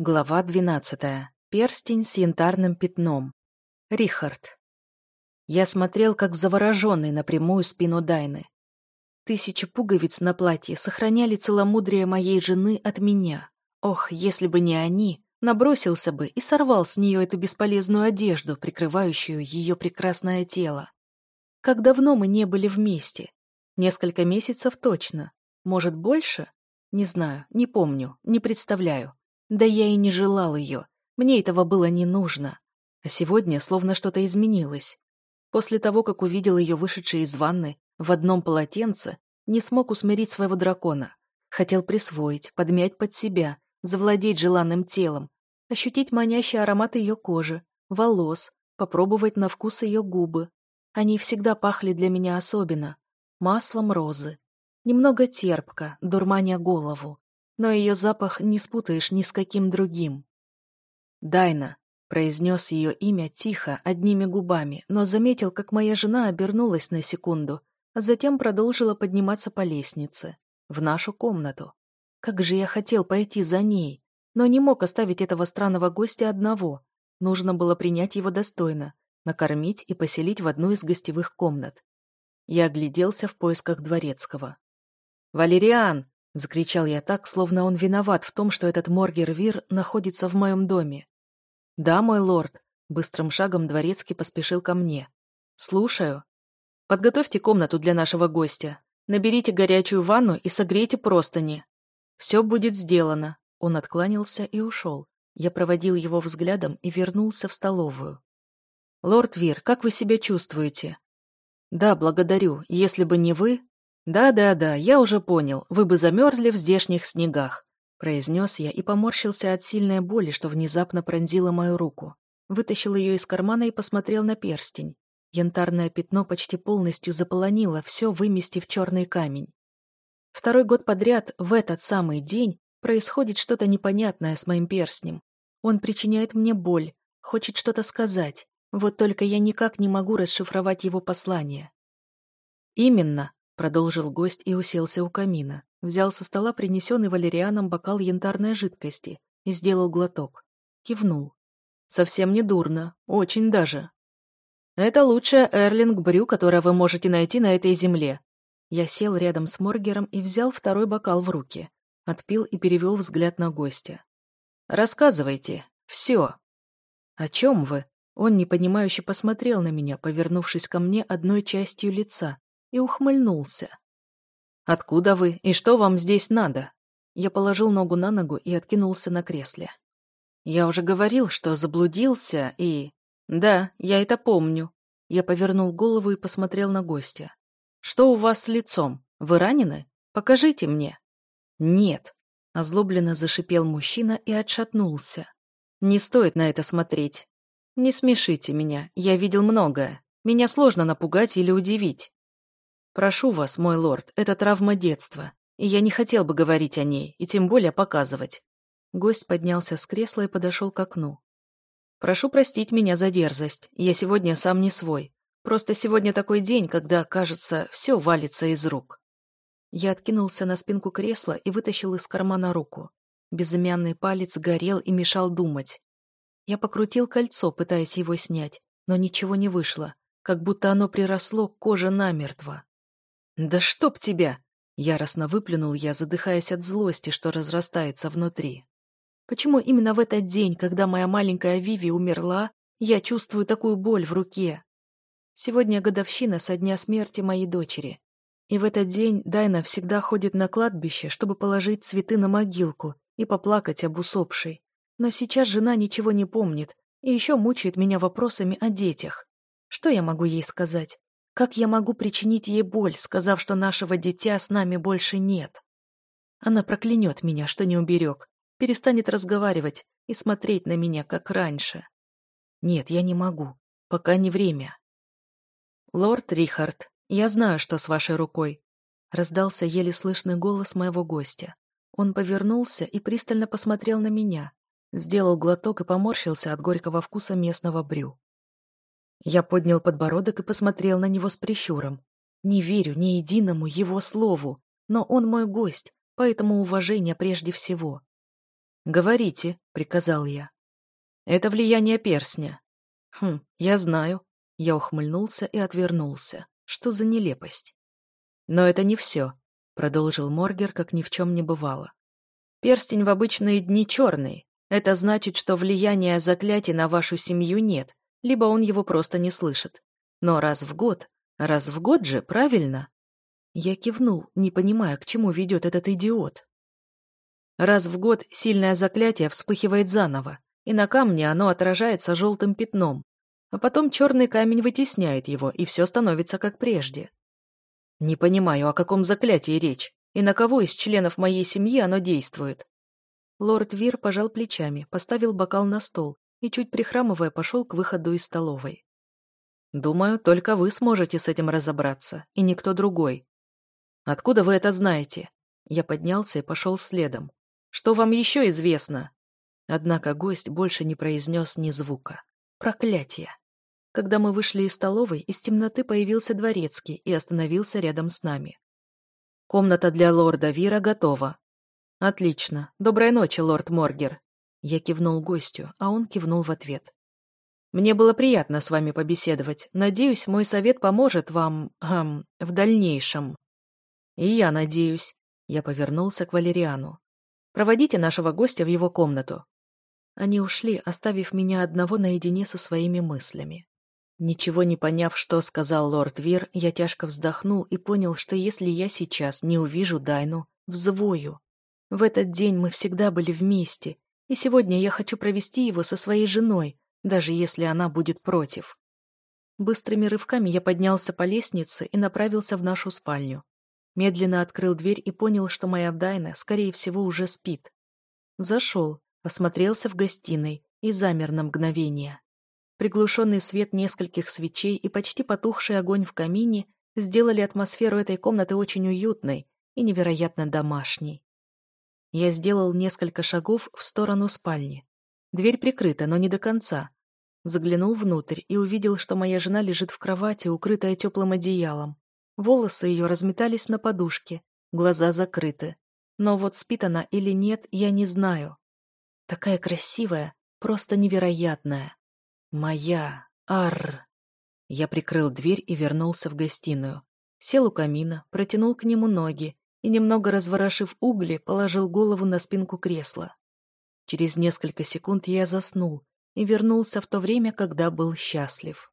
Глава двенадцатая. Перстень с янтарным пятном. Рихард. Я смотрел, как завороженный на прямую спину Дайны. Тысячи пуговиц на платье сохраняли целомудрие моей жены от меня. Ох, если бы не они, набросился бы и сорвал с нее эту бесполезную одежду, прикрывающую ее прекрасное тело. Как давно мы не были вместе? Несколько месяцев точно. Может, больше? Не знаю, не помню, не представляю. Да я и не желал ее. Мне этого было не нужно. А сегодня словно что-то изменилось. После того, как увидел ее вышедшей из ванны в одном полотенце, не смог усмирить своего дракона. Хотел присвоить, подмять под себя, завладеть желанным телом, ощутить манящий аромат ее кожи, волос, попробовать на вкус ее губы. Они всегда пахли для меня особенно. Маслом розы. Немного терпко, дурманя голову но ее запах не спутаешь ни с каким другим. «Дайна», — произнес ее имя тихо, одними губами, но заметил, как моя жена обернулась на секунду, а затем продолжила подниматься по лестнице, в нашу комнату. Как же я хотел пойти за ней, но не мог оставить этого странного гостя одного. Нужно было принять его достойно, накормить и поселить в одну из гостевых комнат. Я огляделся в поисках дворецкого. «Валериан!» — закричал я так, словно он виноват в том, что этот Моргер-Вир находится в моем доме. «Да, мой лорд», — быстрым шагом дворецкий поспешил ко мне. «Слушаю. Подготовьте комнату для нашего гостя. Наберите горячую ванну и согрейте простыни. Все будет сделано». Он откланялся и ушел. Я проводил его взглядом и вернулся в столовую. «Лорд Вир, как вы себя чувствуете?» «Да, благодарю. Если бы не вы, «Да-да-да, я уже понял, вы бы замерзли в здешних снегах», произнес я и поморщился от сильной боли, что внезапно пронзила мою руку. Вытащил ее из кармана и посмотрел на перстень. Янтарное пятно почти полностью заполонило все, выместив черный камень. Второй год подряд, в этот самый день, происходит что-то непонятное с моим перстнем. Он причиняет мне боль, хочет что-то сказать, вот только я никак не могу расшифровать его послание. Именно, Продолжил гость и уселся у камина. Взял со стола принесенный валерианом бокал янтарной жидкости и сделал глоток. Кивнул. Совсем не дурно. Очень даже. Это лучшая эрлинг-брю, которое вы можете найти на этой земле. Я сел рядом с Моргером и взял второй бокал в руки. Отпил и перевел взгляд на гостя. «Рассказывайте. Все». «О чем вы?» Он непонимающе посмотрел на меня, повернувшись ко мне одной частью лица, и ухмыльнулся. «Откуда вы и что вам здесь надо?» Я положил ногу на ногу и откинулся на кресле. «Я уже говорил, что заблудился и...» «Да, я это помню». Я повернул голову и посмотрел на гостя. «Что у вас с лицом? Вы ранены? Покажите мне». «Нет», — озлобленно зашипел мужчина и отшатнулся. «Не стоит на это смотреть. Не смешите меня, я видел многое. Меня сложно напугать или удивить. Прошу вас, мой лорд, это травма детства, и я не хотел бы говорить о ней, и тем более показывать. Гость поднялся с кресла и подошел к окну. Прошу простить меня за дерзость, я сегодня сам не свой. Просто сегодня такой день, когда, кажется, все валится из рук. Я откинулся на спинку кресла и вытащил из кармана руку. Безымянный палец горел и мешал думать. Я покрутил кольцо, пытаясь его снять, но ничего не вышло, как будто оно приросло к коже намертво. «Да чтоб тебя!» — яростно выплюнул я, задыхаясь от злости, что разрастается внутри. «Почему именно в этот день, когда моя маленькая Виви умерла, я чувствую такую боль в руке? Сегодня годовщина со дня смерти моей дочери. И в этот день Дайна всегда ходит на кладбище, чтобы положить цветы на могилку и поплакать об усопшей. Но сейчас жена ничего не помнит и еще мучает меня вопросами о детях. Что я могу ей сказать? Как я могу причинить ей боль, сказав, что нашего дитя с нами больше нет? Она проклянет меня, что не уберег, перестанет разговаривать и смотреть на меня, как раньше. Нет, я не могу. Пока не время. Лорд Рихард, я знаю, что с вашей рукой. Раздался еле слышный голос моего гостя. Он повернулся и пристально посмотрел на меня. Сделал глоток и поморщился от горького вкуса местного брю. Я поднял подбородок и посмотрел на него с прищуром. Не верю ни единому его слову, но он мой гость, поэтому уважение прежде всего. «Говорите», — приказал я. «Это влияние перстня». «Хм, я знаю». Я ухмыльнулся и отвернулся. Что за нелепость? «Но это не все», — продолжил Моргер, как ни в чем не бывало. «Перстень в обычные дни черный. Это значит, что влияния заклятий на вашу семью нет, либо он его просто не слышит. Но раз в год, раз в год же, правильно?» Я кивнул, не понимая, к чему ведет этот идиот. Раз в год сильное заклятие вспыхивает заново, и на камне оно отражается желтым пятном, а потом черный камень вытесняет его, и все становится как прежде. Не понимаю, о каком заклятии речь, и на кого из членов моей семьи оно действует. Лорд Вир пожал плечами, поставил бокал на стол и, чуть прихрамывая, пошел к выходу из столовой. «Думаю, только вы сможете с этим разобраться, и никто другой. Откуда вы это знаете?» Я поднялся и пошел следом. Что вам еще известно?» Однако гость больше не произнес ни звука. Проклятие! Когда мы вышли из столовой, из темноты появился дворецкий и остановился рядом с нами. «Комната для лорда Вира готова». «Отлично. Доброй ночи, лорд Моргер». Я кивнул гостю, а он кивнул в ответ. «Мне было приятно с вами побеседовать. Надеюсь, мой совет поможет вам... Эм, в дальнейшем». «И я надеюсь». Я повернулся к Валериану. Проводите нашего гостя в его комнату». Они ушли, оставив меня одного наедине со своими мыслями. Ничего не поняв, что сказал лорд Вир, я тяжко вздохнул и понял, что если я сейчас не увижу Дайну, взвою. В этот день мы всегда были вместе, и сегодня я хочу провести его со своей женой, даже если она будет против. Быстрыми рывками я поднялся по лестнице и направился в нашу спальню. Медленно открыл дверь и понял, что моя Дайна, скорее всего, уже спит. Зашел, осмотрелся в гостиной и замер на мгновение. Приглушенный свет нескольких свечей и почти потухший огонь в камине сделали атмосферу этой комнаты очень уютной и невероятно домашней. Я сделал несколько шагов в сторону спальни. Дверь прикрыта, но не до конца. Заглянул внутрь и увидел, что моя жена лежит в кровати, укрытая теплым одеялом. Волосы ее разметались на подушке, глаза закрыты. Но вот спит она или нет, я не знаю. Такая красивая, просто невероятная. Моя. Арр. Я прикрыл дверь и вернулся в гостиную. Сел у камина, протянул к нему ноги и, немного разворошив угли, положил голову на спинку кресла. Через несколько секунд я заснул и вернулся в то время, когда был счастлив.